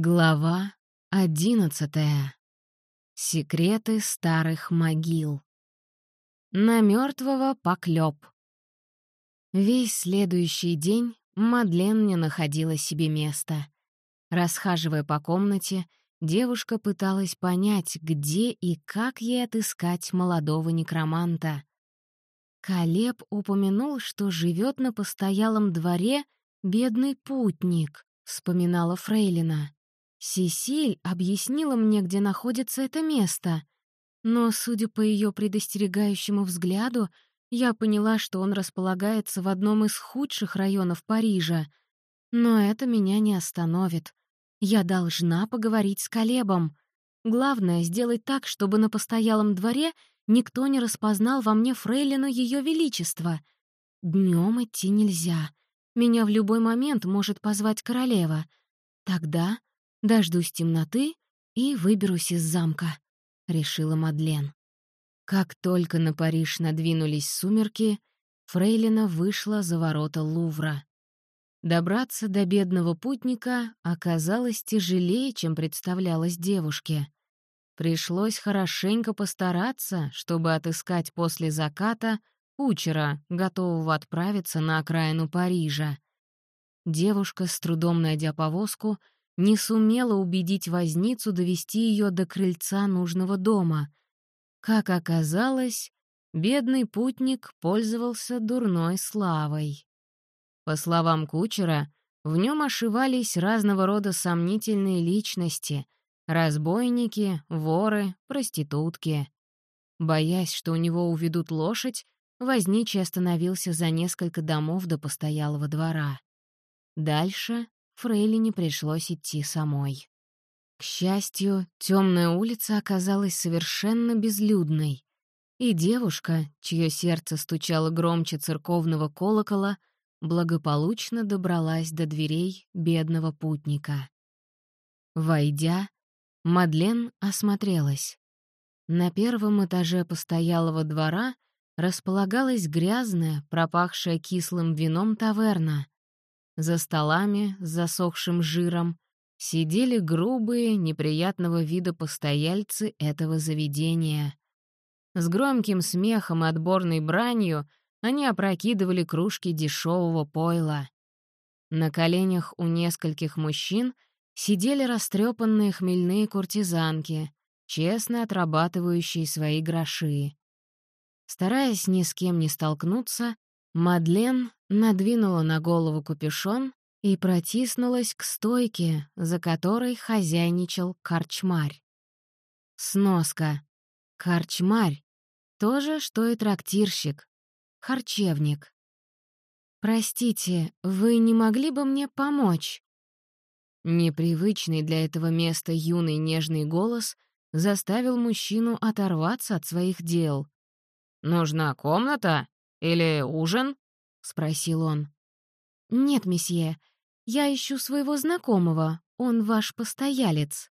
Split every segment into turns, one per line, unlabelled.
Глава одиннадцатая. Секреты старых могил. На мертвого поклёп. Весь следующий день Мадлен не находила себе места. Расхаживая по комнате, девушка пыталась понять, где и как ей отыскать молодого некроманта. Калеб упомянул, что живет на постоялом дворе бедный путник, вспоминала Фрейлина. Сесиль объяснила мне, где находится это место, но, судя по ее предостерегающему взгляду, я поняла, что он располагается в одном из худших районов Парижа. Но это меня не остановит. Я должна поговорить с Колебом. Главное — сделать так, чтобы на постоялом дворе никто не распознал во мне фрейлину Ее Величества. Днем идти нельзя. Меня в любой момент может позвать королева. Тогда Дождусь темноты и выберусь из замка», — решила Мадлен. Как только на Париж надвинулись сумерки, Фрейлина вышла за ворота Лувра. Добраться до бедного путника оказалось тяжелее, чем представлялось девушке. Пришлось хорошенько постараться, чтобы отыскать после заката кучера, готового отправиться на окраину Парижа. Девушка, с трудом найдя повозку, не сумела убедить возницу довести ее до крыльца нужного дома. Как оказалось, бедный путник пользовался дурной славой. По словам кучера, в нем ошивались разного рода сомнительные личности — разбойники, воры, проститутки. Боясь, что у него уведут лошадь, возничий остановился за несколько домов до постоялого двора. Дальше Фрейлине пришлось идти самой. К счастью, темная улица оказалась совершенно безлюдной, и девушка, чье сердце стучало громче церковного колокола, благополучно добралась до дверей бедного путника. Войдя, Мадлен осмотрелась. На первом этаже постоялого двора располагалась грязная, пропахшая кислым вином таверна, за столами с засохшим жиром сидели грубые, неприятного вида постояльцы этого заведения. С громким смехом и отборной бранью они опрокидывали кружки дешевого пойла. На коленях у нескольких мужчин сидели растрепанные хмельные куртизанки, честно отрабатывающие свои гроши. Стараясь ни с кем не столкнуться, Мадлен надвинула на голову капюшон и протиснулась к стойке, за которой хозяйничал корчмарь. Сноска. Корчмарь. То же, что и трактирщик. Харчевник. «Простите, вы не могли бы мне помочь?» Непривычный для этого места юный нежный голос заставил мужчину оторваться от своих дел. «Нужна комната?» Или ужин?» — спросил он. «Нет, месье, я ищу своего знакомого, он ваш постоялец».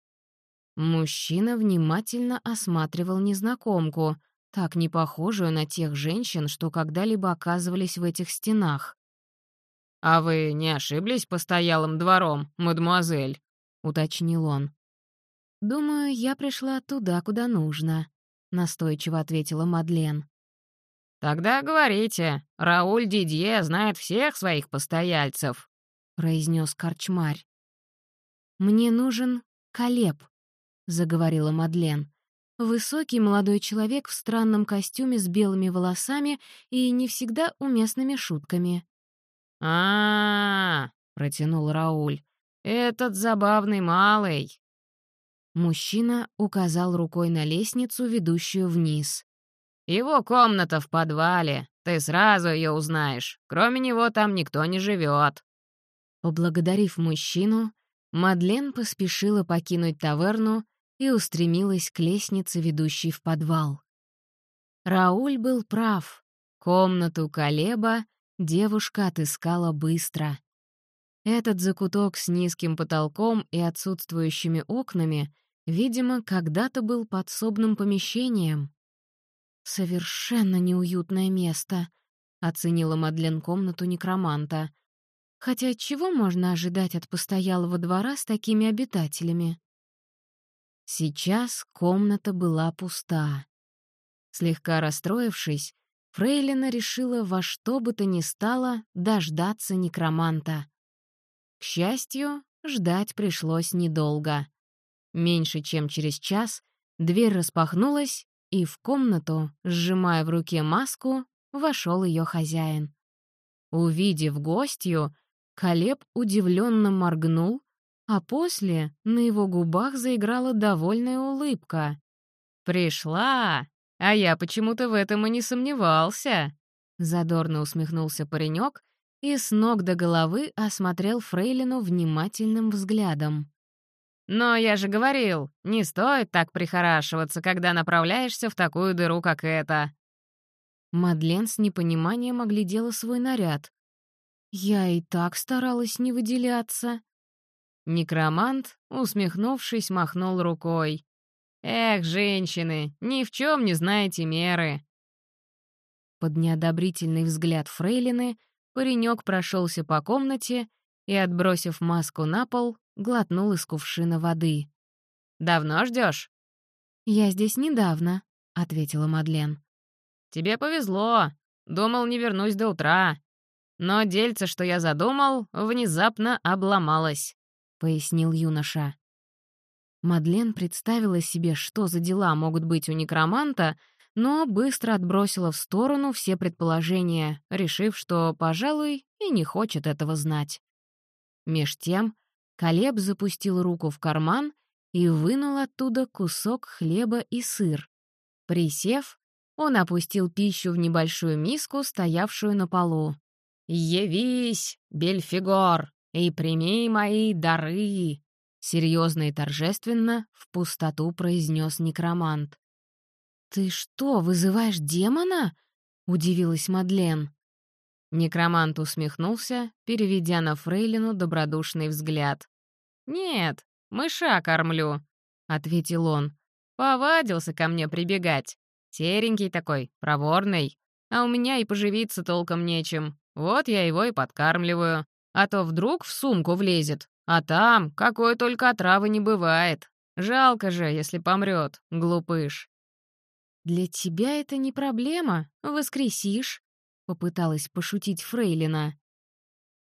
Мужчина внимательно осматривал незнакомку, так не похожую на тех женщин, что когда-либо оказывались в этих стенах. «А вы не ошиблись постоялым двором, мадемуазель?» — уточнил он. «Думаю, я пришла туда, куда нужно», — настойчиво ответила Мадлен. «Тогда говорите, Рауль Дидье знает всех своих постояльцев», — произнес корчмарь. «Мне нужен Колеб», — заговорила Мадлен. Высокий молодой человек в странном костюме с белыми волосами и не всегда уместными шутками.
а, -а, -а протянул Рауль. «Этот забавный малый».
Мужчина указал рукой на лестницу, ведущую вниз.
Его комната в подвале. Ты сразу ее узнаешь. Кроме него там никто не живет.
Поблагодарив мужчину, Мадлен поспешила покинуть таверну и устремилась к лестнице, ведущей в подвал. Рауль был прав. Комнату Колеба девушка отыскала быстро. Этот закуток с низким потолком и отсутствующими окнами, видимо, когда-то был подсобным помещением. «Совершенно неуютное место», — оценила Мадлен комнату некроманта. Хотя чего можно ожидать от постоялого двора с такими обитателями? Сейчас комната была пуста. Слегка расстроившись, Фрейлина решила во что бы то ни стало дождаться некроманта. К счастью, ждать пришлось недолго. Меньше чем через час дверь распахнулась, и в комнату, сжимая в руке маску, вошел ее хозяин. Увидев гостью, Колеб удивленно моргнул, а после на его губах заиграла довольная улыбка.
«Пришла! А я почему-то в этом и не сомневался!»
Задорно усмехнулся паренек и с ног до головы осмотрел Фрейлину внимательным взглядом.
«Но я же говорил, не стоит так прихорашиваться, когда направляешься в такую дыру, как эта».
Мадлен с непониманием оглядела свой наряд. «Я и так старалась не выделяться».
Некромант, усмехнувшись, махнул рукой. «Эх, женщины, ни в чем не знаете меры».
Под неодобрительный взгляд Фрейлины паренек прошелся по комнате и, отбросив маску на пол, глотнул из кувшина воды.
«Давно ждешь?
«Я здесь недавно», — ответила Мадлен.
«Тебе повезло. Думал, не вернусь до утра. Но дельце, что я задумал, внезапно обломалось», — пояснил юноша.
Мадлен представила себе, что за дела могут быть у некроманта, но быстро отбросила в сторону все предположения, решив, что, пожалуй, и не хочет этого знать. Меж тем Колеб запустил руку в карман и вынул оттуда кусок хлеба и сыр. Присев, он опустил пищу в небольшую миску, стоявшую на полу.
«Явись, Бельфигор, и прими мои дары!»
Серьезно и торжественно в пустоту произнес некромант. «Ты что, вызываешь демона?» — удивилась Мадлен.
Некромант усмехнулся, переведя на Фрейлину добродушный взгляд. «Нет, мыша кормлю», — ответил он. «Повадился ко мне прибегать. Серенький такой, проворный. А у меня и поживиться толком нечем. Вот я его и подкармливаю. А то вдруг в сумку влезет. А там какой только отравы не бывает. Жалко же, если помрет, глупыш».
«Для тебя это не проблема, воскресишь», попыталась пошутить Фрейлина.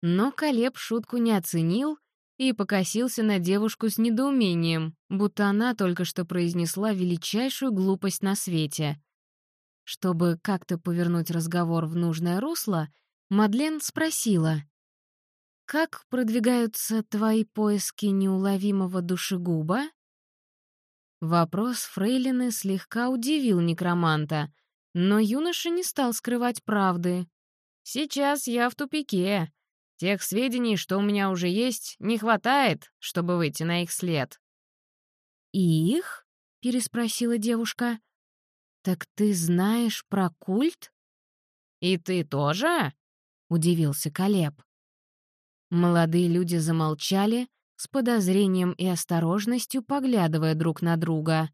Но Колеб шутку не оценил и покосился на девушку с недоумением, будто она только что произнесла величайшую глупость на свете. Чтобы как-то повернуть разговор в нужное русло, Мадлен спросила. «Как продвигаются твои поиски неуловимого душегуба?» Вопрос Фрейлины слегка удивил некроманта, но юноша не стал скрывать правды. «Сейчас я в тупике. Тех сведений, что у меня уже есть, не хватает, чтобы выйти на их след». «Их?» — переспросила девушка. «Так ты знаешь про культ?»
«И ты тоже?» — удивился Колеб.
Молодые люди замолчали, с подозрением и осторожностью поглядывая друг на друга.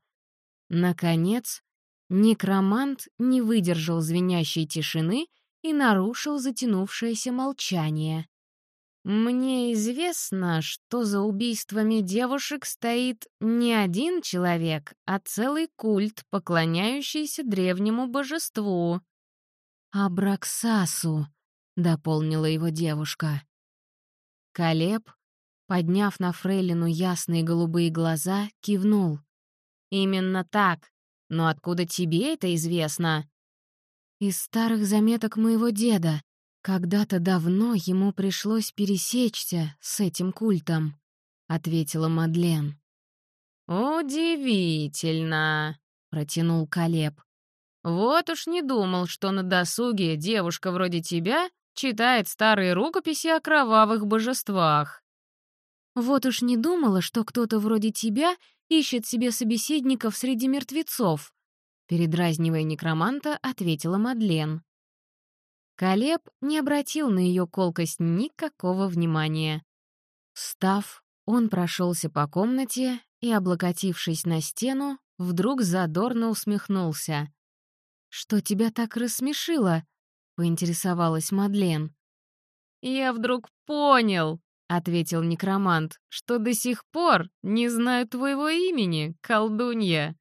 Наконец, Некромант не выдержал звенящей тишины и нарушил затянувшееся молчание. «Мне известно, что за убийствами девушек стоит не один человек, а целый культ, поклоняющийся древнему божеству». «Абраксасу», — дополнила его девушка. Колеб, подняв на Фрейлину ясные голубые глаза, кивнул. «Именно так. Но откуда тебе это известно?» «Из старых заметок моего деда. Когда-то давно ему пришлось пересечься с этим культом», — ответила Мадлен.
«Удивительно», — протянул Калеб. «Вот уж не думал, что на досуге девушка вроде тебя читает старые рукописи о кровавых божествах».
«Вот уж не думала, что кто-то вроде тебя ищет себе собеседников среди мертвецов», передразнивая некроманта, ответила Мадлен. Колеб не обратил на ее колкость никакого внимания. Встав, он прошелся по комнате и, облокотившись на стену, вдруг задорно усмехнулся. «Что тебя так рассмешило?» — поинтересовалась Мадлен.
я вдруг понял, — ответил некромант, — что до сих пор не знаю твоего имени, колдунья.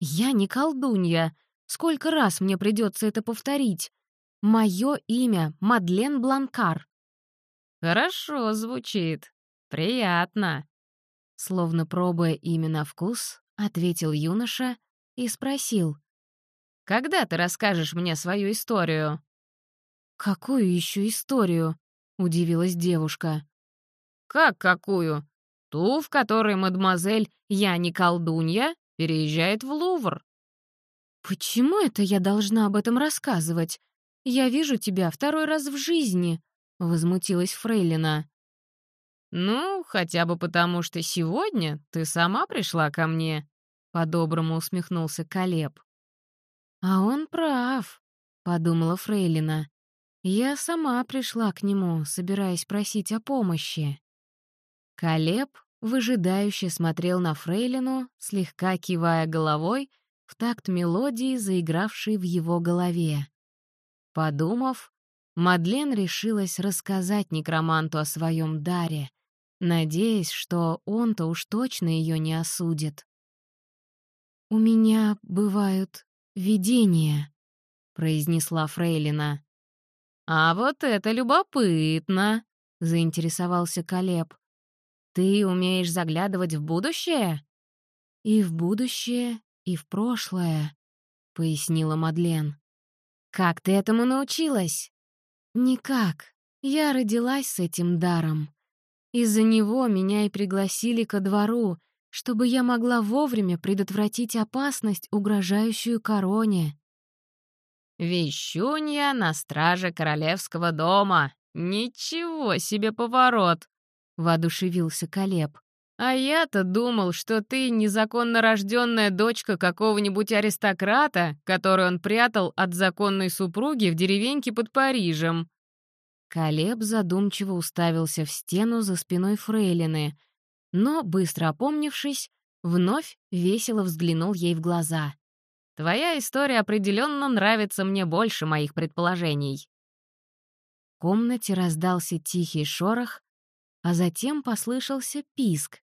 Я не колдунья. Сколько раз мне придется это повторить? Мое имя Мадлен Бланкар.
Хорошо звучит. Приятно.
Словно пробуя имя на вкус, ответил юноша и спросил.
«Когда ты расскажешь мне свою историю?»
«Какую еще историю?» — удивилась девушка.
«Как какую? Ту, в которой мадемуазель «Я не колдунья» переезжает в Лувр».
«Почему это я должна об этом рассказывать? Я вижу тебя второй раз в жизни», — возмутилась Фрейлина.
«Ну, хотя бы потому, что сегодня ты сама пришла ко мне», — по-доброму усмехнулся Колеб.
«А он прав», — подумала Фрейлина. «Я сама пришла к нему, собираясь просить о помощи». Колеб выжидающе смотрел на Фрейлину, слегка кивая головой в такт мелодии, заигравшей в его голове. Подумав, Мадлен решилась рассказать некроманту о своем даре, надеясь, что он-то уж точно ее не осудит. «У меня бывают видения», — произнесла Фрейлина.
«А вот это любопытно», — заинтересовался Колеб. «Ты умеешь заглядывать в будущее?»
«И в будущее, и в прошлое», — пояснила Мадлен.
«Как ты этому научилась?»
«Никак. Я родилась с этим даром. Из-за него меня и пригласили ко двору, чтобы я могла вовремя предотвратить опасность, угрожающую короне».
«Вещунья на страже королевского дома! Ничего себе поворот!» воодушевился Колеб. «А я-то думал, что ты незаконно рожденная дочка какого-нибудь аристократа, которую он прятал от законной супруги в деревеньке под Парижем».
Колеб задумчиво уставился в стену за спиной Фрейлины, но, быстро опомнившись, вновь весело взглянул ей в глаза.
«Твоя история определенно нравится мне больше моих предположений».
В комнате раздался тихий шорох, а затем послышался писк.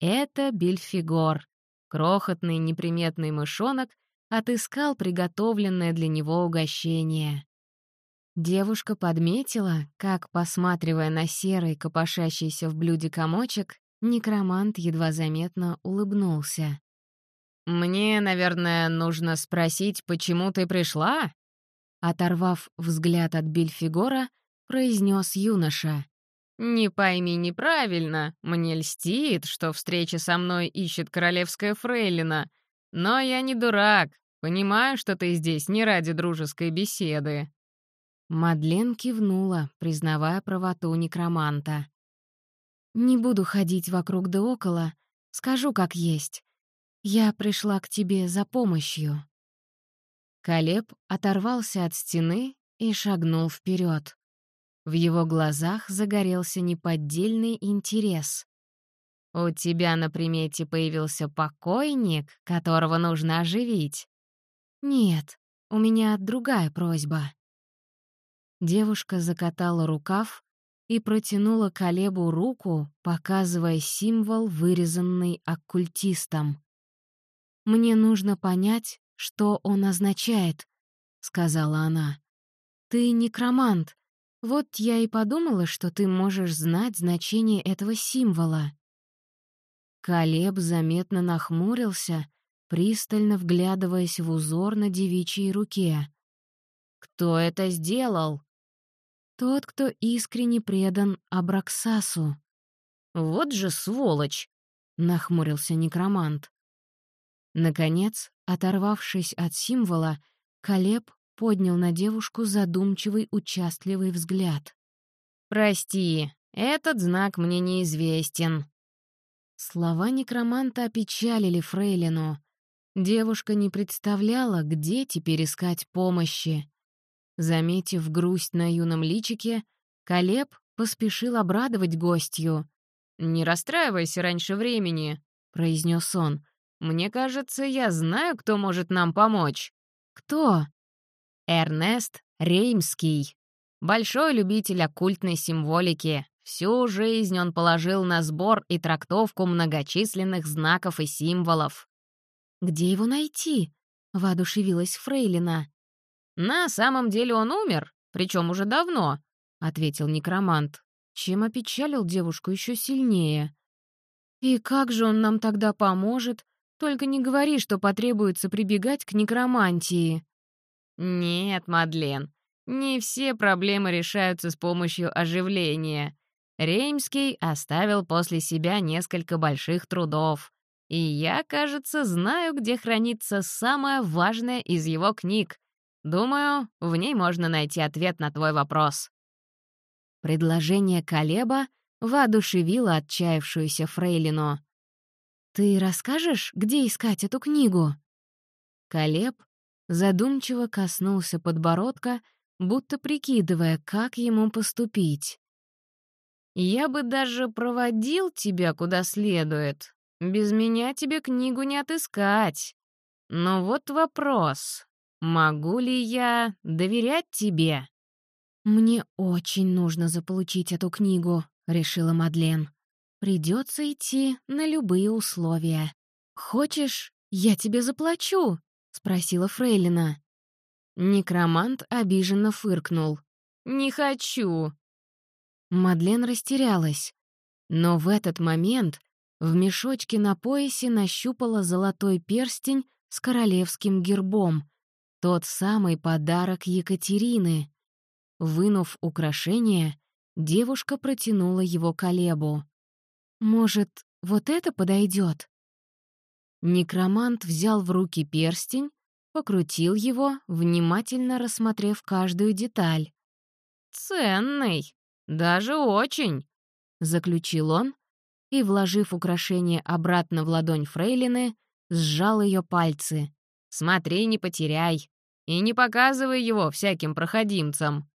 Это Бельфигор, крохотный неприметный мышонок, отыскал приготовленное для него угощение. Девушка подметила, как, посматривая на серый, копошащийся в блюде комочек, некромант едва заметно улыбнулся.
«Мне, наверное, нужно спросить, почему ты пришла?»
Оторвав взгляд от Бельфигора, произнес юноша.
«Не пойми неправильно, мне льстит, что встреча со мной ищет королевская фрейлина. Но я не дурак, понимаю, что ты здесь не ради дружеской беседы».
Мадлен кивнула, признавая правоту некроманта. «Не буду ходить вокруг да около, скажу как есть. Я пришла к тебе за помощью». Колеб оторвался от стены и шагнул вперед. В его глазах загорелся неподдельный интерес. «У тебя на примете появился покойник, которого нужно оживить?» «Нет, у меня другая просьба». Девушка закатала рукав и протянула Колебу руку, показывая символ, вырезанный оккультистом. «Мне нужно понять, что он означает», — сказала она. «Ты некромант, вот я и подумала, что ты можешь знать значение этого символа». Колеб заметно нахмурился, пристально вглядываясь в узор на девичьей руке.
«Кто это сделал?»
«Тот, кто искренне предан Абраксасу».
«Вот же сволочь!»
— нахмурился некромант. Наконец, оторвавшись от символа, Колеб поднял на девушку задумчивый, участливый взгляд.
«Прости, этот знак мне неизвестен».
Слова некроманта опечалили Фрейлину. Девушка не представляла, где теперь искать помощи. Заметив грусть на юном личике, Колеб поспешил обрадовать гостью.
«Не расстраивайся раньше времени», — произнес он. «Мне кажется, я знаю, кто может нам помочь».
«Кто?»
Эрнест Реймский. большой любитель оккультной символики. Всю жизнь он положил на сбор и трактовку многочисленных знаков и символов.
«Где его найти?» — воодушевилась Фрейлина.
«На самом деле он умер, причем уже давно», — ответил некромант,
чем опечалил девушку еще сильнее. «И как же он нам тогда поможет? Только не говори, что потребуется прибегать к некромантии».
«Нет, Мадлен, не все проблемы решаются с помощью оживления. Реймский оставил после себя несколько больших трудов. И я, кажется, знаю, где хранится самое важное из его книг. Думаю, в ней можно найти ответ на твой вопрос».
Предложение Калеба воодушевило отчаявшуюся Фрейлину. «Ты расскажешь, где искать эту книгу?» Калеб задумчиво коснулся подбородка, будто прикидывая, как ему поступить.
«Я бы даже проводил тебя куда следует. Без меня тебе книгу не отыскать. Но вот вопрос. Могу ли я доверять тебе?»
«Мне очень нужно заполучить эту книгу», — решила Мадлен. «Придется идти на любые условия. Хочешь, я тебе заплачу?» — спросила Фрейлина. Некромант обиженно фыркнул.
«Не хочу».
Мадлен растерялась. Но в этот момент в мешочке на поясе нащупала золотой перстень с королевским гербом. Тот самый подарок Екатерины. Вынув украшение, девушка протянула его колебу. «Может, вот это подойдет? Некромант взял в руки перстень, покрутил его, внимательно рассмотрев каждую деталь.
«Ценный, даже очень», — заключил он и, вложив украшение обратно в ладонь фрейлины, сжал ее пальцы. «Смотри, не потеряй, и не показывай его всяким проходимцам».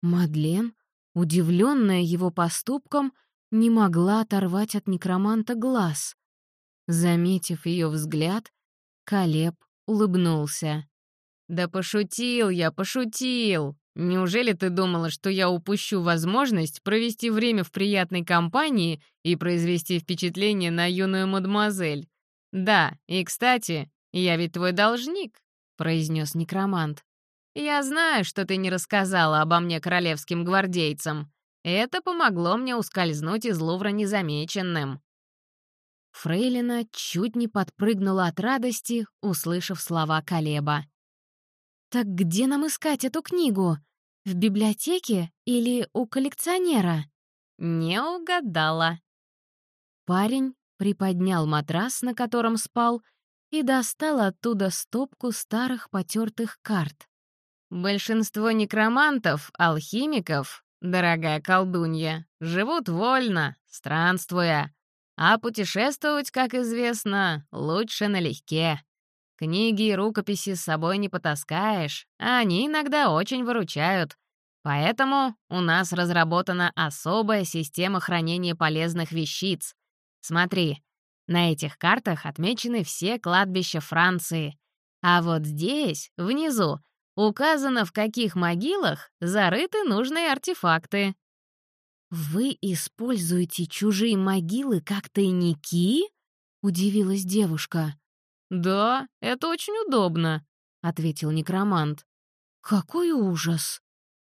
Мадлен, удивленная его поступком, не могла оторвать от некроманта глаз. Заметив ее взгляд, Калеб улыбнулся.
«Да пошутил я, пошутил! Неужели ты думала, что я упущу возможность провести время в приятной компании и произвести впечатление на юную мадемуазель? Да, и, кстати, я ведь твой должник», — произнес некромант. «Я знаю, что ты не рассказала обо мне королевским гвардейцам. Это помогло мне ускользнуть из Лувра незамеченным».
Фрейлина чуть не подпрыгнула от радости, услышав слова Калеба. «Так где нам искать эту книгу? В библиотеке или у коллекционера?»
«Не угадала».
Парень приподнял матрас, на котором спал, и достал оттуда стопку старых потертых карт.
Большинство некромантов, алхимиков, дорогая колдунья, живут вольно, странствуя. А путешествовать, как известно, лучше налегке. Книги и рукописи с собой не потаскаешь, а они иногда очень выручают. Поэтому у нас разработана особая система хранения полезных вещиц. Смотри, на этих картах отмечены все кладбища Франции. А вот здесь, внизу, Указано, в каких могилах зарыты нужные артефакты.
«Вы используете чужие могилы как тайники?» — удивилась девушка.
«Да, это очень удобно», — ответил некромант.
«Какой ужас!»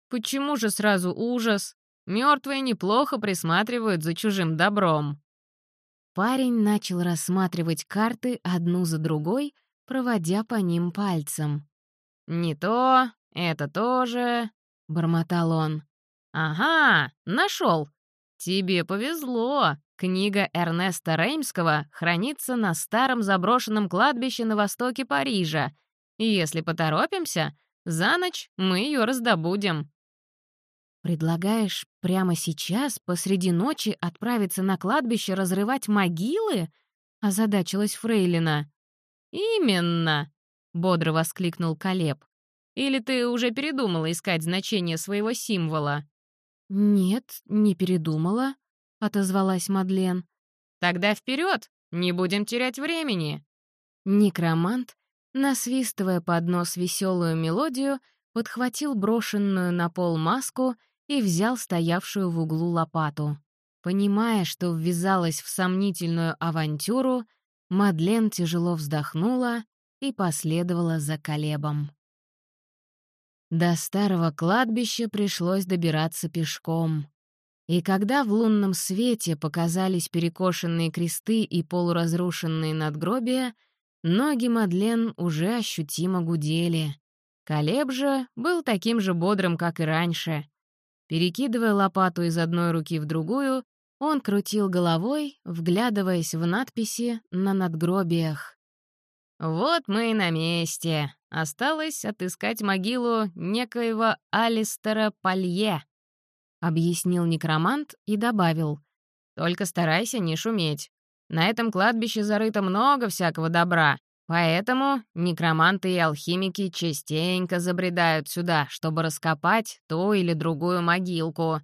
«Почему же сразу ужас? Мертвые неплохо присматривают за чужим добром».
Парень начал рассматривать карты одну за другой, проводя по ним пальцем.
«Не то, это тоже», — бормотал он. «Ага, нашел. Тебе повезло. Книга Эрнеста Реймского хранится на старом заброшенном кладбище на востоке Парижа. И если поторопимся, за ночь мы ее раздобудем».
«Предлагаешь прямо сейчас, посреди ночи, отправиться на кладбище разрывать могилы?» — озадачилась Фрейлина.
«Именно!» — бодро воскликнул Калеб. «Или ты уже передумала искать значение своего символа?»
«Нет, не передумала», — отозвалась Мадлен.
«Тогда вперед! Не будем терять времени!»
Некромант, насвистывая под нос веселую мелодию, подхватил брошенную на пол маску и взял стоявшую в углу лопату. Понимая, что ввязалась в сомнительную авантюру, Мадлен тяжело вздохнула и последовала за Колебом. До старого кладбища пришлось добираться пешком. И когда в лунном свете показались перекошенные кресты и полуразрушенные надгробия, ноги Мадлен уже ощутимо гудели. Колеб же был таким же бодрым, как и раньше. Перекидывая лопату из одной руки в другую, он крутил головой, вглядываясь в надписи на надгробиях. «Вот мы и на месте. Осталось отыскать могилу некоего Алистера Палье», — объяснил некромант и добавил. «Только старайся не шуметь. На этом кладбище зарыто много всякого добра, поэтому некроманты и алхимики частенько забредают сюда, чтобы раскопать ту или другую могилку.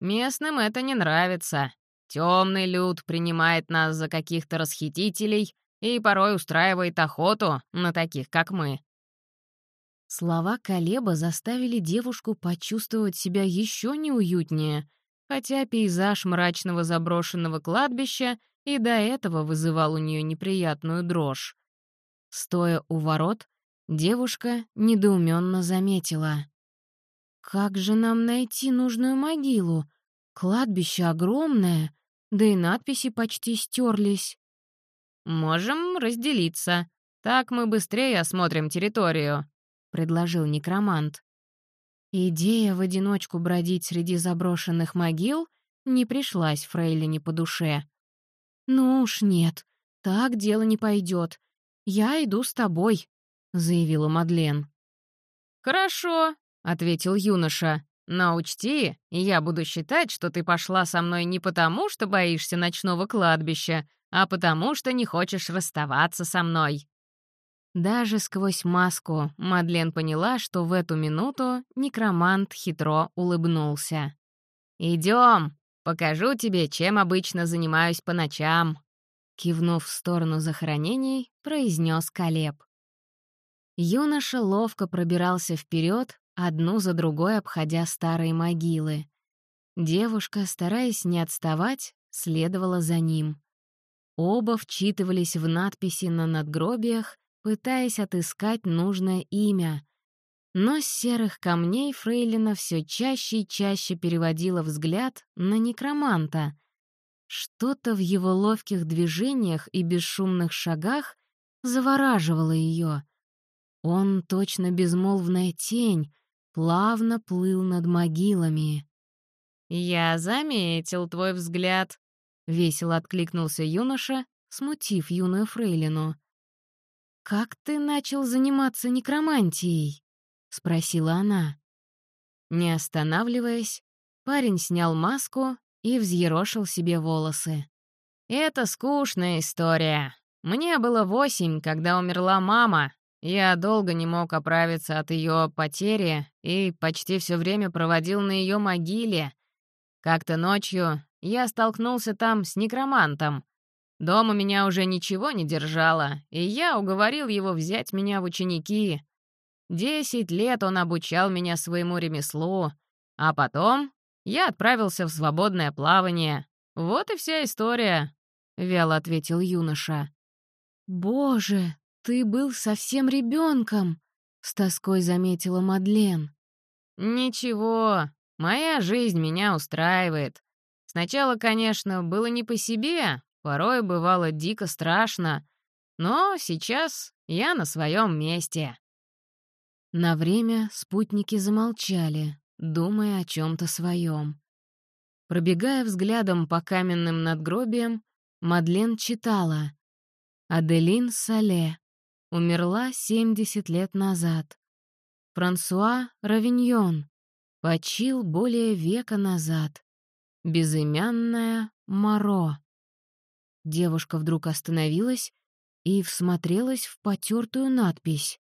Местным это не нравится. Темный люд принимает нас за каких-то расхитителей и порой устраивает охоту на таких, как мы.
Слова Колеба заставили девушку почувствовать себя еще неуютнее, хотя пейзаж мрачного заброшенного кладбища и до этого вызывал у нее неприятную дрожь. Стоя у ворот, девушка недоуменно заметила. «Как же нам найти нужную могилу? Кладбище огромное, да и надписи почти стерлись.
«Можем разделиться. Так мы быстрее осмотрим территорию», — предложил некромант.
Идея в одиночку бродить среди заброшенных могил не пришлась Фрейлине по душе. «Ну уж нет, так дело не пойдет. Я иду с тобой», — заявила Мадлен.
«Хорошо», — ответил юноша. Но учти, я буду считать, что ты пошла со мной не потому, что боишься ночного кладбища, а потому, что не хочешь расставаться со мной».
Даже сквозь маску Мадлен поняла, что в эту минуту некромант хитро улыбнулся.
«Идем, покажу тебе, чем обычно занимаюсь по ночам»,
кивнув в сторону захоронений, произнес Колеб. Юноша ловко пробирался вперед, одну за другой обходя старые могилы. Девушка, стараясь не отставать, следовала за ним. Оба вчитывались в надписи на надгробиях, пытаясь отыскать нужное имя. Но с серых камней Фрейлина все чаще и чаще переводила взгляд на некроманта. Что-то в его ловких движениях и бесшумных шагах завораживало ее. Он точно безмолвная тень, плавно плыл над могилами.
«Я заметил твой взгляд», — весело откликнулся юноша, смутив юную фрейлину.
«Как ты начал заниматься некромантией?» — спросила она. Не останавливаясь, парень снял маску и взъерошил себе волосы.
«Это скучная история. Мне было восемь, когда умерла мама, я долго не мог оправиться от ее потери и почти все время проводил на ее могиле. Как-то ночью я столкнулся там с некромантом. Дома меня уже ничего не держало, и я уговорил его взять меня в ученики. Десять лет он обучал меня своему ремеслу, а потом я отправился в свободное плавание. Вот и вся история», — вяло ответил юноша.
«Боже, «Ты был совсем ребенком», — с тоской заметила Мадлен.
«Ничего, моя жизнь меня устраивает. Сначала, конечно, было не по себе, порой бывало дико страшно, но сейчас я на своем месте».
На время спутники замолчали, думая о чем-то своем. Пробегая взглядом по каменным надгробиям, Мадлен читала «Аделин Сале, умерла 70 лет назад. Франсуа Равиньон почил более века назад. Безымянная Моро. Девушка вдруг остановилась и всмотрелась в потертую надпись.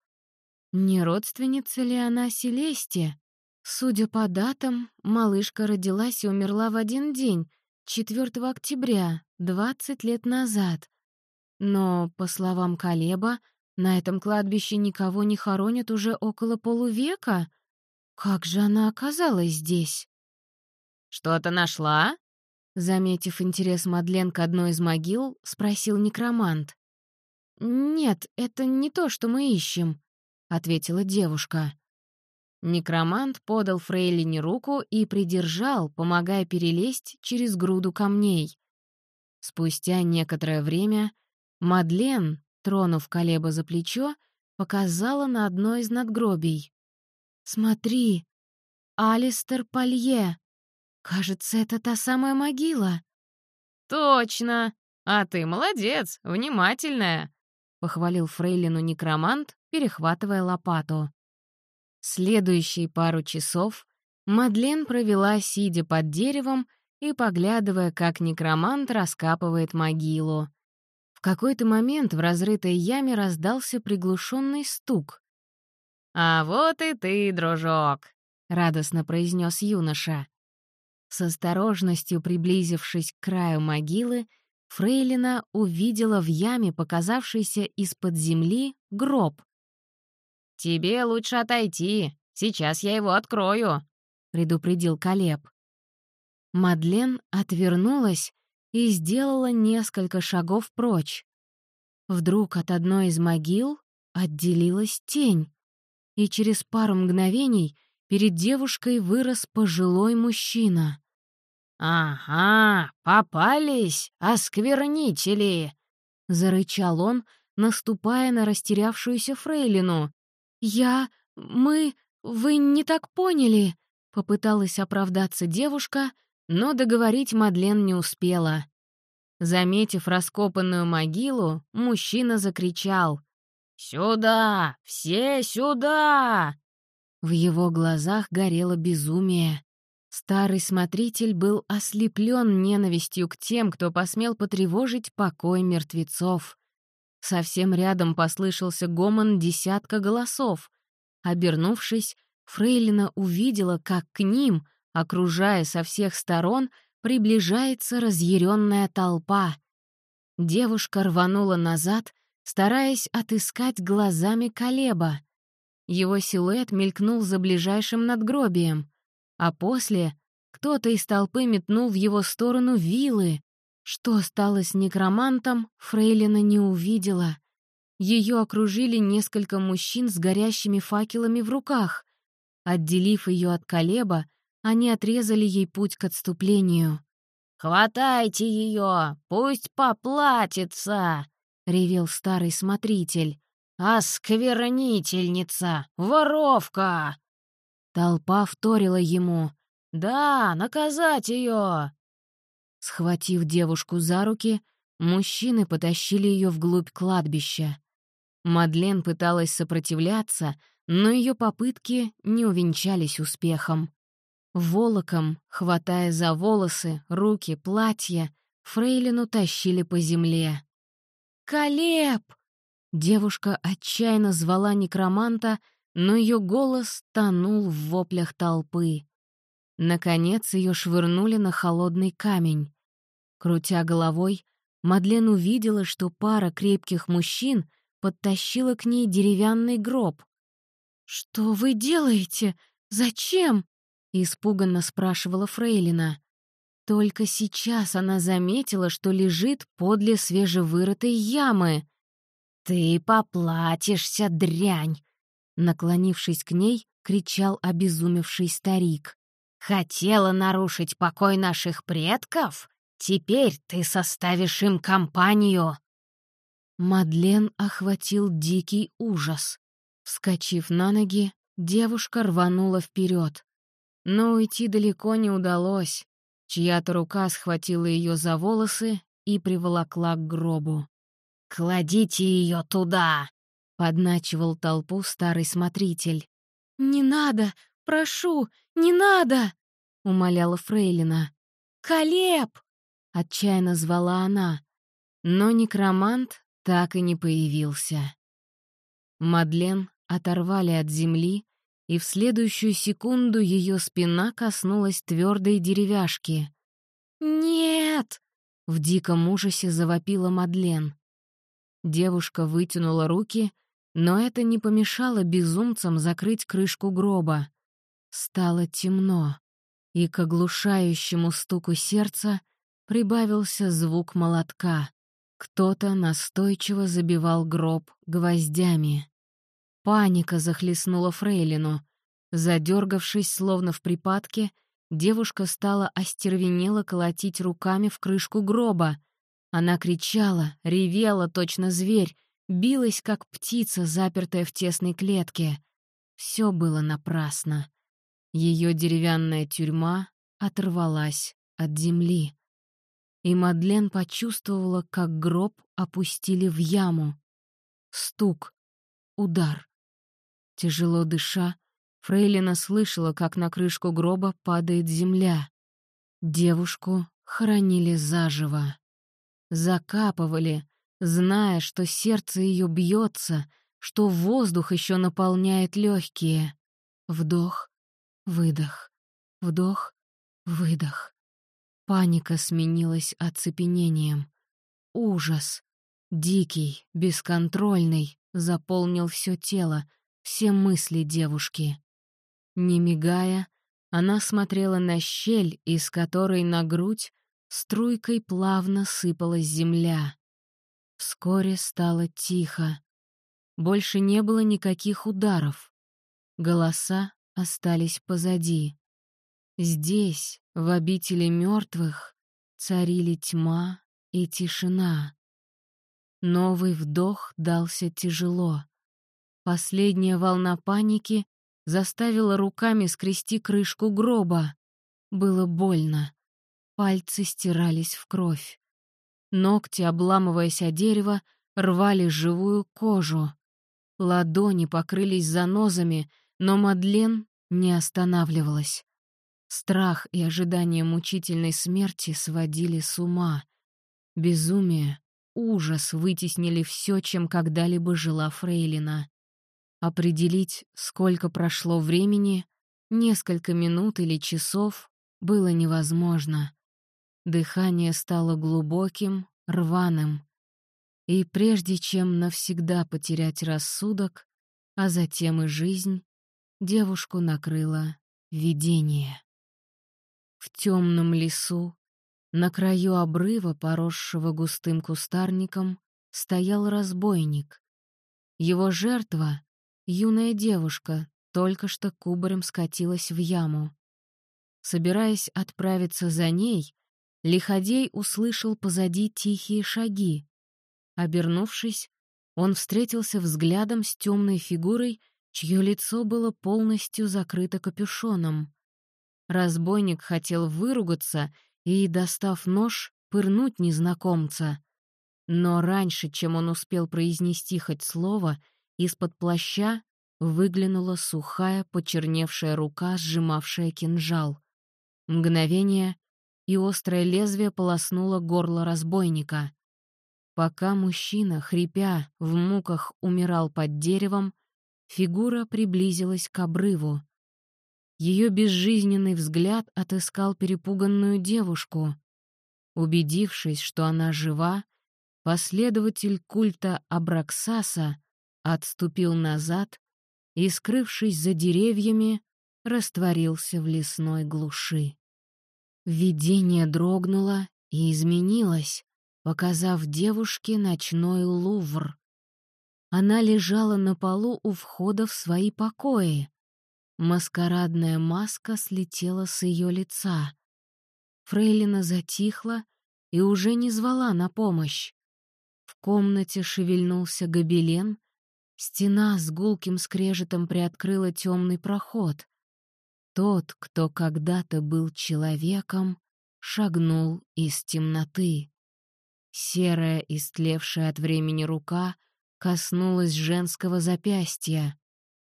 Не родственница ли она Селесте? Судя по датам, малышка родилась и умерла в один день, 4 октября, 20 лет назад. Но, по словам Колеба, на этом кладбище никого не хоронят уже около полувека.
Как же она оказалась здесь?
«Что-то нашла?»
Заметив интерес Мадлен к одной из могил, спросил некромант. «Нет, это не то, что мы ищем», — ответила девушка. Некромант подал Фрейлине руку и придержал, помогая перелезть через груду камней. Спустя некоторое время Мадлен, тронув Колеба за плечо, показала на одно из надгробий. «Смотри, Алистер Палье. Кажется, это та самая могила».
«Точно! А ты молодец, внимательная!» — похвалил Фрейлину некромант, перехватывая лопату. Следующие пару часов Мадлен провела, сидя под деревом и поглядывая, как некромант раскапывает могилу. В какой-то момент в разрытой яме раздался приглушенный стук. «А вот и ты, дружок!» — радостно произнес юноша.
С осторожностью приблизившись к краю могилы, Фрейлина увидела в яме, показавшийся из-под земли, гроб —
«Тебе лучше отойти. Сейчас я его открою», — предупредил Колеб.
Мадлен отвернулась и сделала несколько шагов прочь. Вдруг от одной из могил отделилась тень, и через пару мгновений перед девушкой вырос пожилой мужчина.
«Ага, попались, осквернители!»
— зарычал он, наступая на растерявшуюся фрейлину. «Я... мы... вы не так поняли», — попыталась оправдаться девушка, но договорить Мадлен не успела. Заметив раскопанную могилу, мужчина закричал.
«Сюда! Все сюда!»
В его глазах горело безумие. Старый смотритель был ослеплен ненавистью к тем, кто посмел потревожить покой мертвецов. Совсем рядом послышался гомон десятка голосов. Обернувшись, Фрейлина увидела, как к ним, окружая со всех сторон, приближается разъяренная толпа. Девушка рванула назад, стараясь отыскать глазами Колеба. Его силуэт мелькнул за ближайшим надгробием, а после кто-то из толпы метнул в его сторону вилы. Что стало с некромантом, Фрейлина не увидела. Ее окружили несколько мужчин с горящими факелами в руках. Отделив ее от Колеба, они отрезали ей путь к отступлению.
«Хватайте ее! Пусть поплатится!» — ревел старый смотритель. «Осквернительница! Воровка!»
Толпа вторила ему.
«Да, наказать ее!»
Схватив девушку за руки, мужчины потащили ее вглубь кладбища. Мадлен пыталась сопротивляться, но ее попытки не увенчались успехом. Волоком, хватая за волосы, руки, платья, Фрейлину тащили по земле. «Колеб!» Девушка отчаянно звала некроманта, но ее голос тонул в воплях толпы. Наконец ее швырнули на холодный камень. Крутя головой, Мадлен увидела, что пара крепких мужчин подтащила к ней деревянный гроб. «Что вы делаете? Зачем?» — испуганно спрашивала Фрейлина. Только сейчас она заметила, что лежит подле свежевырытой ямы.
«Ты поплатишься, дрянь!» Наклонившись к ней, кричал обезумевший старик. «Хотела нарушить покой наших предков? Теперь ты составишь им компанию!»
Мадлен охватил дикий ужас. Вскочив на ноги, девушка рванула вперед. Но уйти далеко не удалось. Чья-то рука схватила ее за волосы и приволокла к гробу.
«Кладите ее туда!» — подначивал толпу старый смотритель.
«Не надо! Прошу, не надо!» — умоляла Фрейлина. «Колеб!» — отчаянно звала она. Но некромант так и не появился. Мадлен оторвали от земли, и в следующую секунду ее спина коснулась твердой деревяшки. «Нет!» — в диком ужасе завопила Мадлен. Девушка вытянула руки, но это не помешало безумцам закрыть крышку гроба. стало темно, и к оглушающему стуку сердца прибавился звук молотка. Кто-то настойчиво забивал гроб гвоздями. Паника захлестнула Фрейлину. Задергавшись, словно в припадке, девушка стала остервенело колотить руками в крышку гроба. Она кричала, ревела, точно зверь, билась, как птица, запертая в тесной клетке. Все было напрасно. Ее деревянная тюрьма оторвалась от земли. И Мадлен почувствовала, как гроб опустили в яму. Стук, удар. Тяжело дыша, Фрейлина слышала, как на крышку гроба падает земля. Девушку хоронили заживо. Закапывали, зная, что сердце ее бьется, что воздух еще наполняет легкие. Вдох, выдох, вдох, выдох. Паника сменилась оцепенением. Ужас, дикий, бесконтрольный, заполнил все тело, все мысли девушки. Не мигая, она смотрела на щель, из которой на грудь струйкой плавно сыпалась земля. Вскоре стало тихо. Больше не было никаких ударов. Голоса остались позади. Здесь, в обители мертвых, царили тьма и тишина. Новый вдох дался тяжело. Последняя волна паники заставила руками скрести крышку гроба. Было больно. Пальцы стирались в кровь. Ногти, обламываясь о дерево, рвали живую кожу. Ладони покрылись занозами, но Мадлен не останавливалась. Страх и ожидание мучительной смерти сводили с ума. Безумие, ужас вытеснили все, чем когда-либо жила Фрейлина. Определить, сколько прошло времени, несколько минут или часов, было невозможно. Дыхание стало глубоким, рваным. И прежде чем навсегда потерять рассудок, а затем и жизнь, девушку накрыло видение. В темном лесу, на краю обрыва, поросшего густым кустарником, стоял разбойник. Его жертва, юная девушка, только что кубарем скатилась в яму. Собираясь отправиться за ней, Лиходей услышал позади тихие шаги. Обернувшись, он встретился взглядом с темной фигурой, чье лицо было полностью закрыто капюшоном. Разбойник хотел выругаться и, достав нож, пырнуть незнакомца. Но раньше, чем он успел произнести хоть слово, из-под плаща выглянула сухая, почерневшая рука, сжимавшая кинжал. Мгновение, и острое лезвие полоснуло горло разбойника. Пока мужчина, хрипя, в муках умирал под деревом, фигура приблизилась к обрыву. Ее безжизненный взгляд отыскал перепуганную девушку. Убедившись, что она жива, последователь культа Абраксаса отступил назад и, скрывшись за деревьями, растворился в лесной глуши. Видение дрогнуло и изменилось, показав девушке ночной лувр. Она лежала на полу у входа в свои покои. Маскарадная маска слетела с ее лица. Фрейлина затихла и уже не звала на помощь. В комнате шевельнулся гобелен, стена с гулким скрежетом приоткрыла темный проход. Тот, кто когда-то был человеком, шагнул из темноты. Серая, истлевшая от времени рука коснулась женского запястья.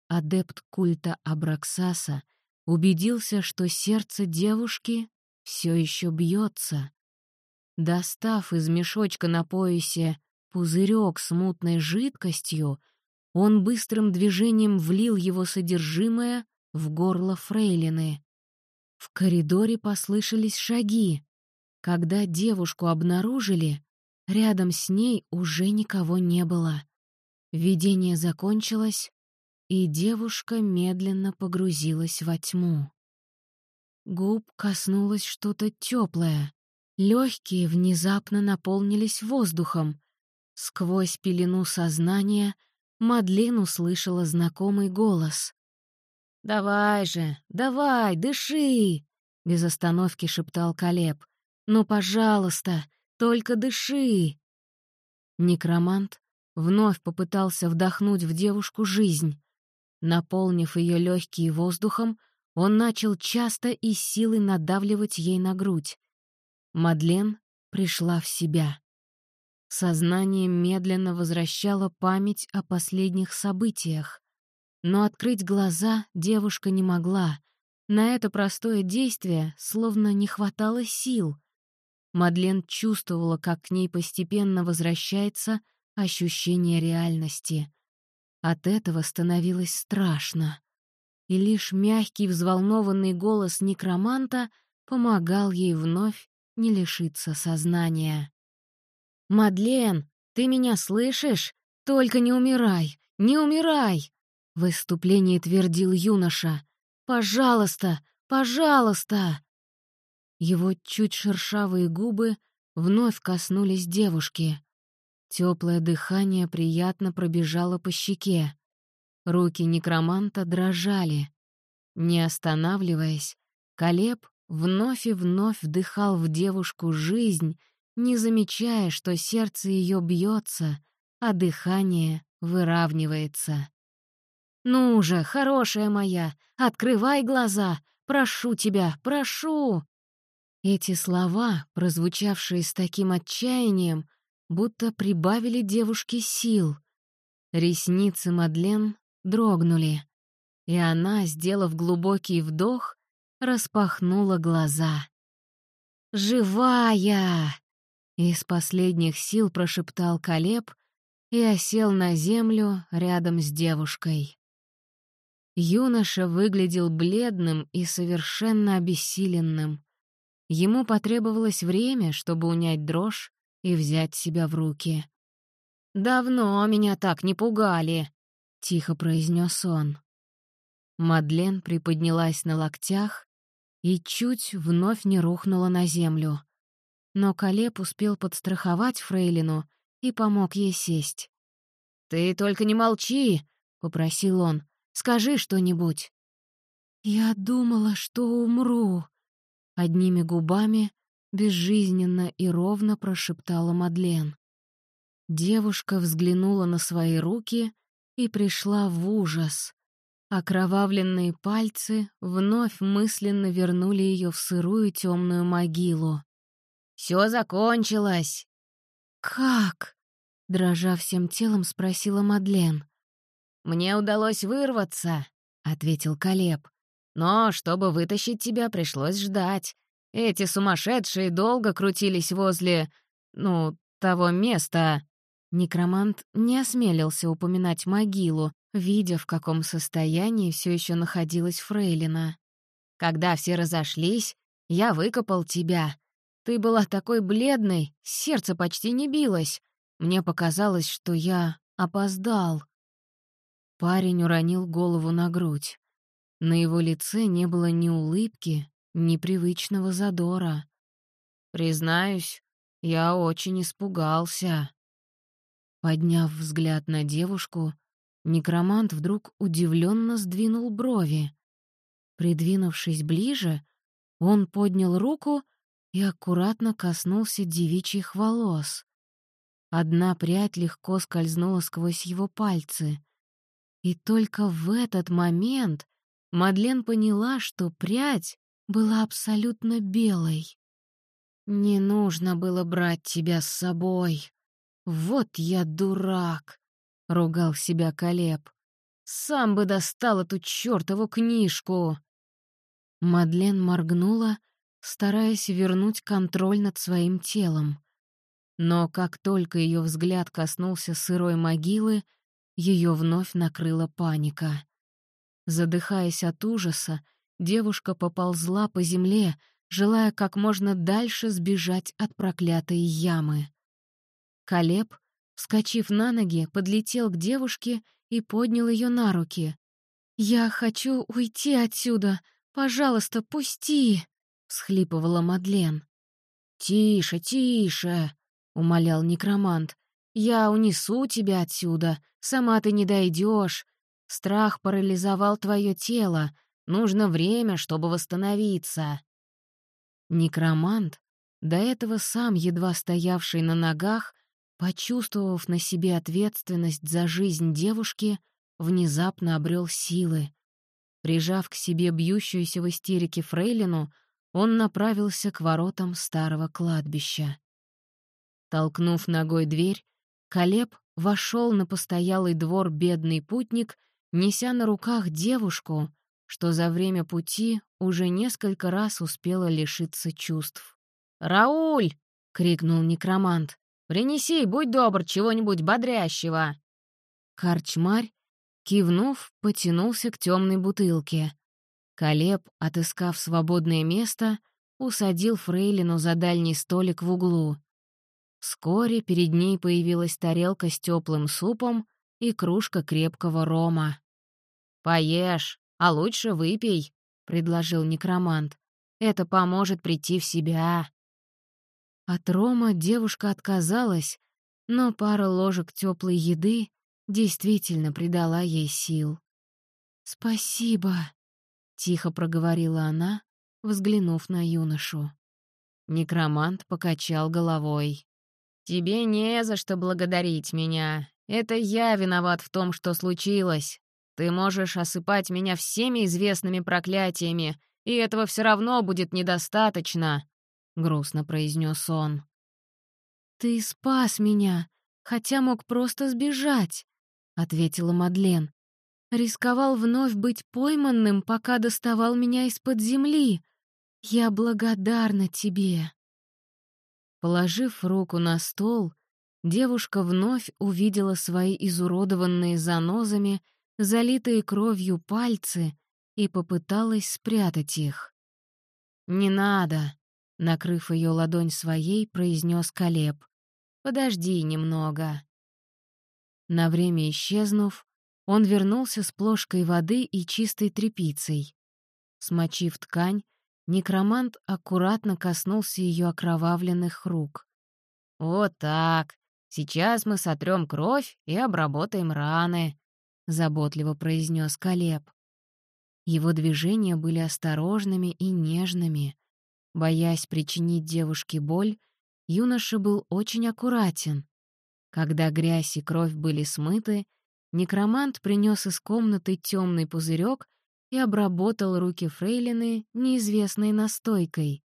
Адепт культа Абраксаса убедился, что сердце девушки все еще бьется. Достав из мешочка на поясе пузырек с мутной жидкостью, он быстрым движением влил его содержимое в горло фрейлины. В коридоре послышались шаги. Когда девушку обнаружили, рядом с ней уже никого не было. Видение закончилось, и девушка медленно погрузилась во тьму. Губ коснулось что-то теплое. Легкие внезапно наполнились воздухом. Сквозь пелену сознания Мадлен услышала знакомый голос. «Давай же, давай, дыши!» — без остановки шептал Калеб. «Ну, пожалуйста, только дыши!» Некромант вновь попытался вдохнуть в девушку жизнь. Наполнив ее легкие воздухом, он начал часто и силой надавливать ей на грудь. Мадлен пришла в себя. Сознание медленно возвращало память о последних событиях. Но открыть глаза девушка не могла. На это простое действие словно не хватало сил. Мадлен чувствовала, как к ней постепенно возвращается ощущение реальности. От этого становилось страшно. И лишь мягкий взволнованный голос некроманта помогал ей вновь не лишиться сознания. «Мадлен, ты меня слышишь? Только не умирай! Не умирай!» В выступлении твердил юноша. «Пожалуйста! Пожалуйста!» Его чуть шершавые губы вновь коснулись девушки. Теплое дыхание приятно пробежало по щеке. Руки некроманта дрожали. Не останавливаясь, Колеб вновь и вновь вдыхал в девушку жизнь, не замечая, что сердце ее бьется, а дыхание выравнивается. «Ну же, хорошая моя, открывай глаза! Прошу тебя, прошу!» Эти слова, прозвучавшие с таким отчаянием, будто прибавили девушке сил. Ресницы Мадлен дрогнули, и она, сделав глубокий вдох, распахнула глаза. «Живая!» — из последних сил прошептал Калеб и осел на землю рядом с девушкой. Юноша выглядел бледным и совершенно обессиленным. Ему потребовалось время, чтобы унять дрожь и взять себя в руки. «Давно меня так не пугали», — тихо произнес он. Мадлен приподнялась на локтях и чуть вновь не рухнула на землю. Но Калеб успел подстраховать Фрейлину и помог ей сесть. «Ты только не молчи!» — попросил он. «Скажи что-нибудь». «Я думала, что умру», — одними губами безжизненно и ровно прошептала Мадлен. Девушка взглянула на свои руки и пришла в ужас. Окровавленные пальцы вновь мысленно вернули ее в сырую темную могилу. «Все закончилось!» «Как?» — дрожа всем телом, спросила Мадлен. «Мне удалось вырваться», — ответил Калеб. «Но чтобы вытащить тебя, пришлось ждать. Эти сумасшедшие долго крутились возле... ну, того места...» Некромант не осмелился упоминать могилу, видя, в каком состоянии все еще находилась Фрейлина. «Когда все разошлись, я выкопал тебя. Ты была такой бледной, сердце почти не билось. Мне показалось, что я опоздал». Парень уронил голову на грудь. На его лице не было ни улыбки, ни привычного задора. «Признаюсь, я очень испугался». Подняв взгляд на девушку, некромант вдруг удивленно сдвинул брови. Придвинувшись ближе, он поднял руку и аккуратно коснулся девичьих волос. Одна прядь легко скользнула сквозь его пальцы. И только в этот момент Мадлен поняла, что прядь была абсолютно белой. «Не нужно было брать тебя с собой», «Вот я дурак!» — ругал себя Колеб. «Сам бы достал эту чёртову книжку!» Мадлен моргнула, стараясь вернуть контроль над своим телом. Но как только ее взгляд коснулся сырой могилы, ее вновь накрыла паника. Задыхаясь от ужаса, девушка поползла по земле, желая как можно дальше сбежать от проклятой ямы. Колеб, вскочив на ноги, подлетел к девушке и поднял ее на руки. «Я хочу уйти отсюда. Пожалуйста, пусти!» — всхлипывала Мадлен. «Тише, тише!» — умолял некромант. «Я унесу тебя отсюда. Сама ты не дойдешь. Страх парализовал твое тело. Нужно время, чтобы восстановиться». Некромант, до этого сам едва стоявший на ногах, почувствовав на себе ответственность за жизнь девушки, внезапно обрел силы. Прижав к себе бьющуюся в истерике фрейлину, он направился к воротам старого кладбища. Толкнув ногой дверь, Колеб вошел на постоялый двор бедный путник, неся на руках девушку, что за время пути уже несколько раз успела лишиться чувств.
«Рауль!» — крикнул некромант. «Принеси, будь добр, чего-нибудь бодрящего!»
Корчмарь, кивнув, потянулся к темной бутылке. Колеб, отыскав свободное место, усадил Фрейлину за дальний столик в углу. Вскоре перед ней появилась тарелка с теплым супом и кружка крепкого рома.
«Поешь, а лучше выпей», — предложил некромант. «Это поможет прийти в себя».
От рома девушка отказалась, но пара ложек теплой еды действительно придала ей сил. «Спасибо», — тихо проговорила она, взглянув на юношу. Некромант покачал головой.
«Тебе не за что благодарить меня. Это я виноват в том, что случилось. Ты можешь осыпать меня всеми известными проклятиями, и этого все равно будет недостаточно», — грустно произнес он.
«Ты спас меня, хотя мог просто сбежать», — ответила Мадлен. «Рисковал вновь быть пойманным, пока доставал меня из-под земли. Я благодарна тебе». Положив руку на стол, девушка вновь увидела свои изуродованные занозами, залитые кровью пальцы и попыталась спрятать их. «Не надо», — накрыв ее ладонь своей, произнес Колеб. «Подожди немного». На время исчезнув, он вернулся с плошкой воды и чистой тряпицей. Смочив ткань, Некромант аккуратно коснулся ее окровавленных рук.
«Вот так. Сейчас мы сотрем кровь и обработаем раны», — заботливо произнес Колеб.
Его движения были осторожными и нежными. Боясь причинить девушке боль, юноша был очень аккуратен. Когда грязь и кровь были смыты, некромант принес из комнаты темный пузырек и обработал руки фрейлины неизвестной настойкой.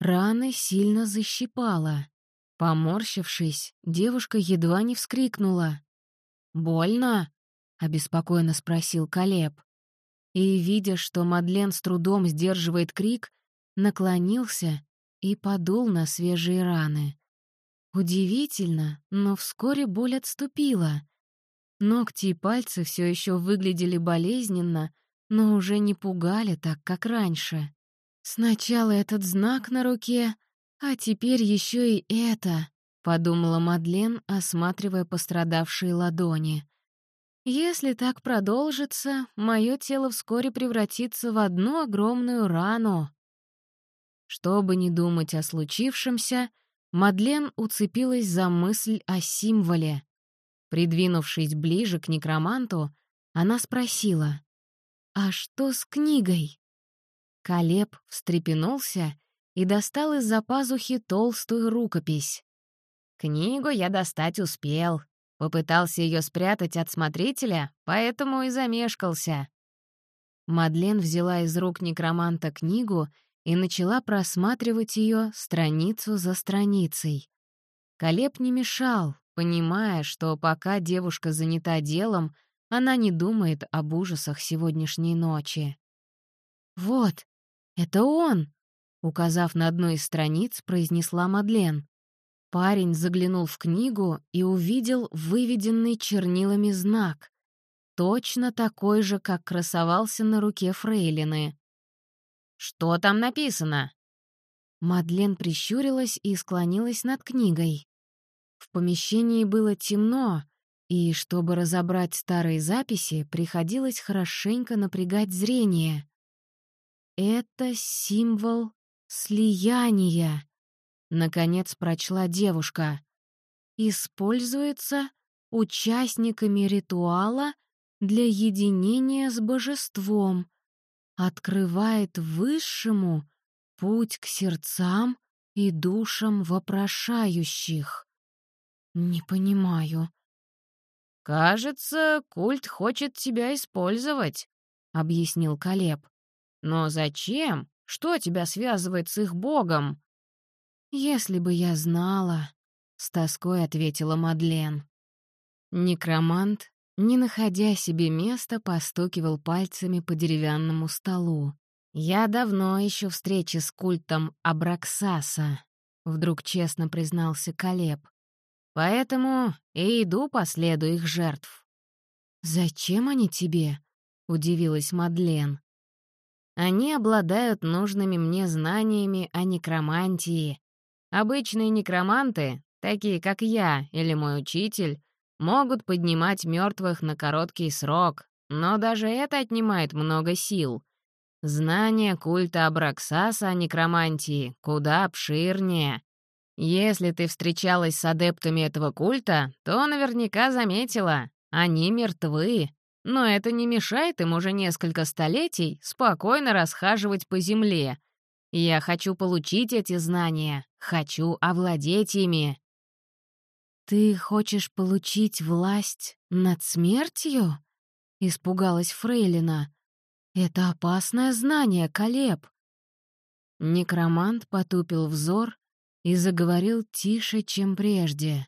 Раны сильно защипала. Поморщившись, девушка едва не вскрикнула. «Больно?» — обеспокоенно спросил Колеб. И, видя, что Мадлен с трудом сдерживает крик, наклонился и подул на свежие раны. Удивительно, но вскоре боль отступила. Ногти и пальцы все еще выглядели болезненно, но уже не пугали так, как раньше. Сначала этот знак на руке, а теперь еще и это, подумала Мадлен, осматривая пострадавшие ладони. Если так продолжится, мое тело вскоре превратится в одну огромную рану. Чтобы не думать о случившемся, Мадлен уцепилась за мысль о символе. Придвинувшись ближе к некроманту, она спросила, «А что с книгой?» Колеб встрепенулся и достал из-за пазухи толстую рукопись.
«Книгу я достать успел. Попытался ее спрятать от смотрителя, поэтому и замешкался».
Мадлен взяла из рук некроманта книгу и начала просматривать ее страницу за страницей. Колеб не мешал, понимая, что пока девушка занята делом, она не думает об ужасах сегодняшней ночи. «Вот, это он!» — указав на одну из страниц, произнесла Мадлен. Парень заглянул в книгу и увидел выведенный чернилами знак. Точно такой же, как красовался на руке фрейлины.
«Что там написано?»
Мадлен прищурилась и склонилась над книгой. В помещении было темно, И чтобы разобрать старые записи, приходилось хорошенько напрягать зрение. «Это символ слияния», — наконец прочла девушка. «Используется участниками ритуала для единения с божеством, открывает высшему путь к сердцам и душам вопрошающих. Не понимаю.
«Кажется, культ хочет тебя использовать», — объяснил Калеб. «Но зачем? Что тебя связывает с их богом?»
«Если бы я знала», — с тоской ответила Мадлен. Некромант, не находя себе места, постукивал пальцами по деревянному столу. «Я давно ищу встречи с культом Абраксаса», — вдруг честно признался Калеб. «Поэтому и иду по следу их жертв». «Зачем они тебе?» — удивилась Мадлен. «Они обладают нужными мне знаниями о некромантии. Обычные некроманты, такие как я или мой учитель, могут поднимать мертвых на короткий срок, но даже это отнимает много сил». Знание культа Абраксаса о некромантии куда обширнее. Если ты встречалась с адептами этого культа, то наверняка заметила, они мертвы. Но это не мешает им уже несколько столетий спокойно расхаживать по земле. Я хочу получить эти знания, хочу овладеть ими. «Ты хочешь получить власть над смертью?» — испугалась Фрейлина. «Это опасное знание, Колеб!» Некромант потупил взор и заговорил тише, чем прежде.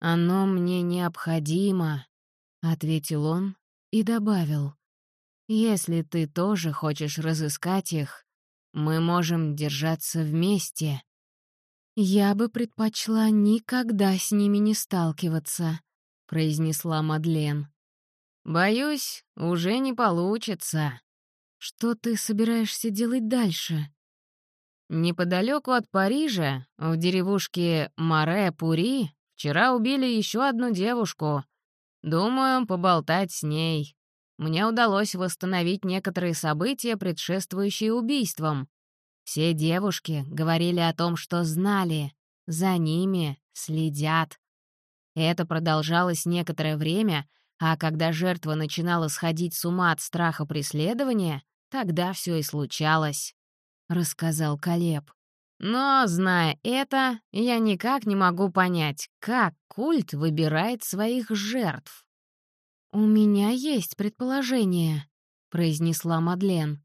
«Оно мне необходимо», — ответил он и добавил. «Если ты тоже хочешь разыскать их, мы можем держаться вместе». «Я бы предпочла никогда с ними не сталкиваться», — произнесла Мадлен. «Боюсь, уже не получится. Что ты собираешься делать дальше?» Неподалеку от Парижа, в деревушке Маре-Пури, вчера убили еще одну девушку. Думаю, поболтать с ней. Мне удалось восстановить некоторые события, предшествующие убийствам. Все девушки говорили о том, что знали. За ними следят. Это продолжалось некоторое время — а когда жертва начинала сходить с ума от страха преследования, тогда все и случалось», — рассказал Калеб. «Но, зная это, я никак не могу понять, как культ выбирает своих жертв». «У меня есть предположение», — произнесла Мадлен.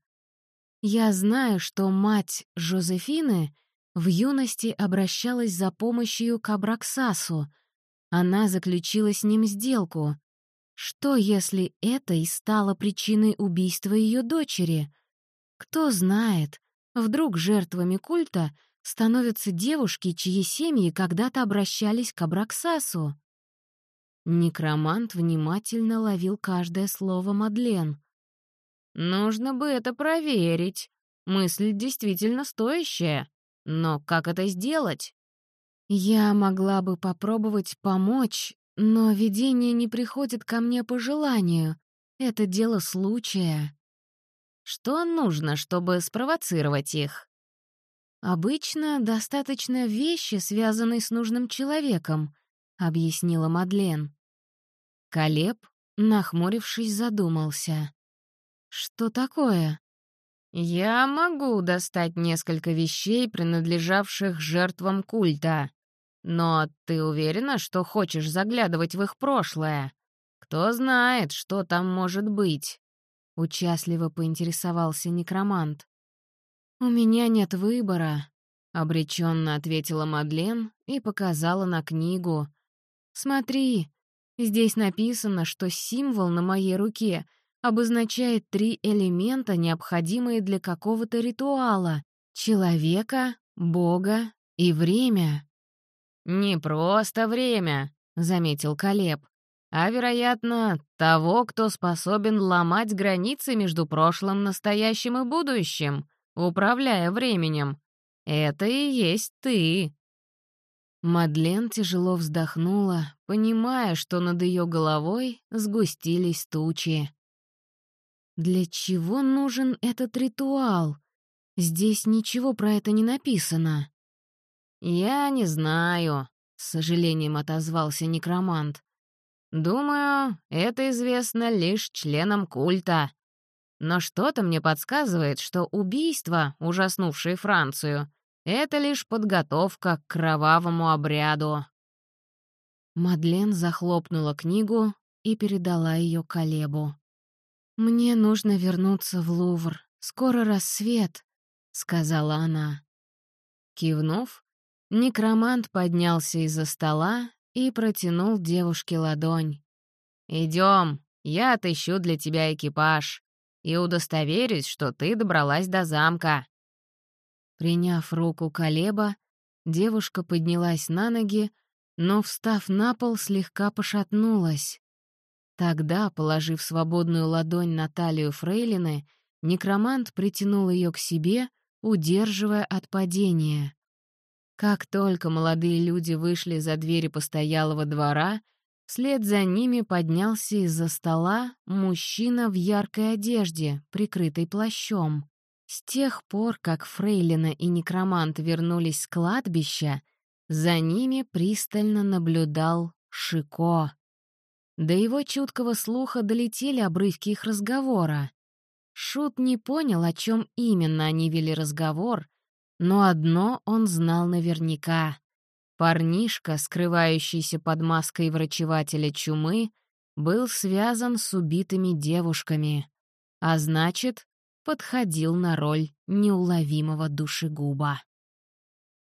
«Я знаю, что мать Жозефины в юности обращалась за помощью к Абраксасу. Она заключила с ним сделку, что, если это и стало причиной убийства ее дочери? Кто знает, вдруг жертвами культа становятся девушки, чьи семьи когда-то обращались к Абраксасу. Некромант внимательно ловил каждое слово Мадлен. «Нужно бы это проверить. Мысль действительно стоящая. Но как это сделать?» «Я могла бы попробовать помочь, но видение не приходит ко мне по желанию. Это дело случая. Что нужно, чтобы спровоцировать их? Обычно достаточно вещи, связанной с нужным человеком, объяснила Мадлен. Колеб, нахмурившись, задумался. Что такое? Я могу достать несколько вещей, принадлежавших жертвам культа. Но ты уверена, что хочешь заглядывать в их прошлое? Кто знает, что там может быть?» Участливо поинтересовался некромант. «У меня нет выбора», — обреченно ответила Мадлен и показала на книгу. «Смотри, здесь написано, что символ на моей руке обозначает три элемента, необходимые для какого-то ритуала — человека, бога и время». «Не просто время», — заметил Калеб, «а, вероятно, того, кто способен ломать границы между прошлым, настоящим и будущим, управляя временем. Это и есть ты». Мадлен тяжело вздохнула, понимая, что над ее головой сгустились тучи. «Для чего нужен этот ритуал? Здесь ничего про это не написано».
«Я не знаю», — с сожалением отозвался некромант. «Думаю, это известно лишь членам культа. Но что-то мне подсказывает, что убийство, ужаснувшее Францию, это лишь подготовка к кровавому обряду».
Мадлен захлопнула книгу и передала ее Колебу. «Мне нужно вернуться в Лувр. Скоро рассвет», — сказала она. Кивнув, некромант поднялся из-за стола и протянул девушке ладонь.
«Идем, я отыщу для тебя экипаж и удостоверюсь, что ты добралась до замка».
Приняв руку Колеба, девушка поднялась на ноги, но, встав на пол, слегка пошатнулась. Тогда, положив свободную ладонь на талию Фрейлины, некромант притянул ее к себе, удерживая от падения. Как только молодые люди вышли за двери постоялого двора, вслед за ними поднялся из-за стола мужчина в яркой одежде, прикрытой плащом. С тех пор, как Фрейлина и Некромант вернулись с кладбища, за ними пристально наблюдал Шико. До его чуткого слуха долетели обрывки их разговора. Шут не понял, о чем именно они вели разговор, но одно он знал наверняка. Парнишка, скрывающийся под маской врачевателя чумы, был связан с убитыми девушками, а значит, подходил на роль неуловимого душегуба.